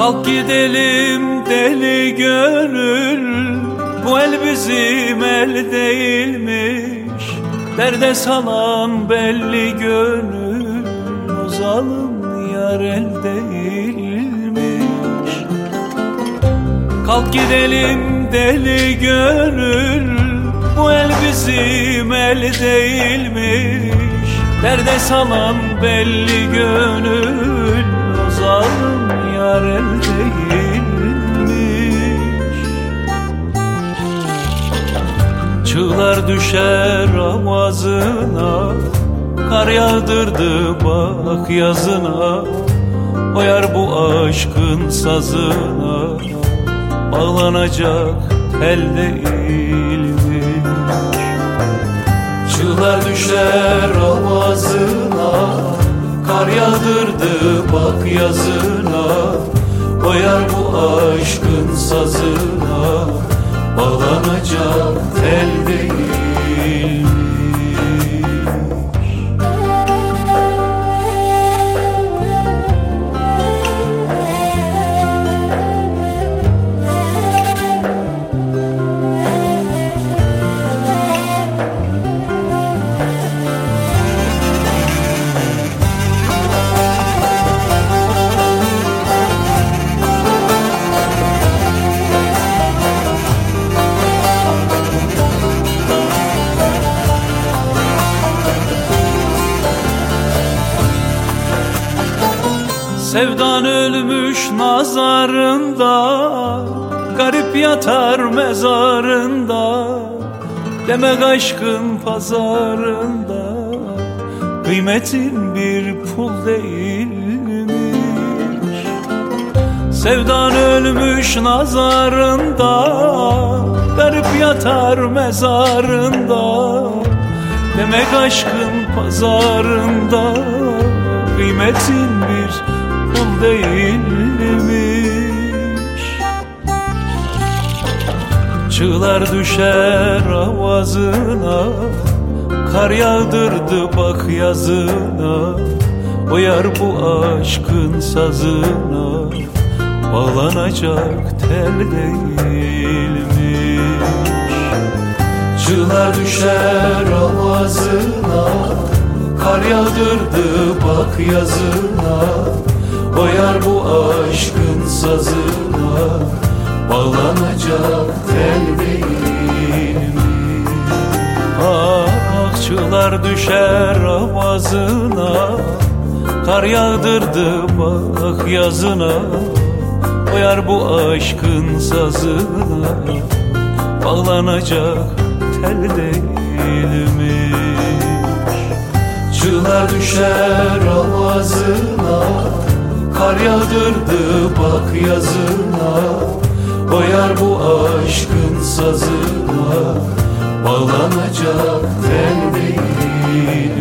Kalk gidelim deli gönül Bu el bizim el değilmiş. Derde salan belli gönül O zalim yar el değilmiş. Kalk gidelim deli gönül Bu el bizim el değilmiş. Derde salan belli gönül O zalim yar el değilmiş. Çığlar düşer avazına Kar yağdırdı bak yazına. O yar bu aşkın sazına Bağlanacak tel değilmiş. Çığlar düşer avazına Kar yağdırdı bak yazına Koyar bu aşkın sazına. Bağlanacak tel Sevdan ölmüş nazarında Garip yatar mezarında. Demek aşkın pazarında Kıymetin bir pul değilmiş. Sevdan ölmüş nazarında Garip yatar mezarında. Demek aşkın pazarında Kıymetin değilmiş. Çığlar düşer avazına Kar yağdırdı bak yazına. O yar bu aşkın sazına Bağlanacak tel değilmiş. Çığlar düşer avazına Kar yağdırdı bak yazına o yar bu aşkın sazına Bağlanacak tel değil mi? Ah akçılar düşer avazına Kar yağdırdı bak yazına O yar bu aşkın sazına Bağlanacak tel değil mi? Çığlar düşer avazına Kar yağdırdı bak yazına. Oyar bu aşkın sazına. Bağlanacak tel değil